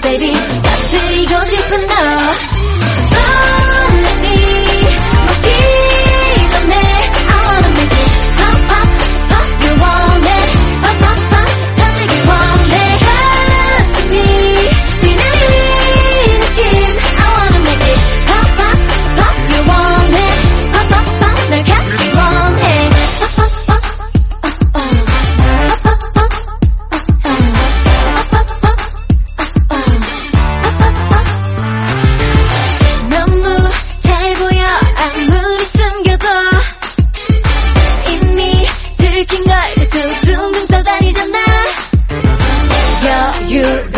baby you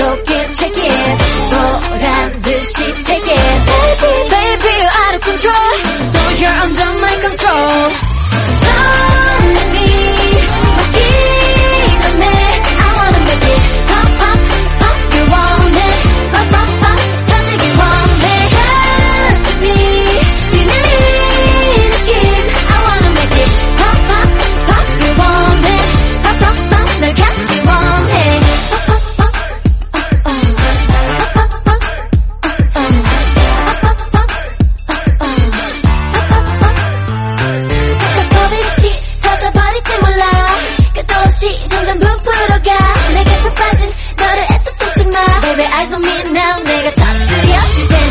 eyes on me now 내가 터뜨려줄 때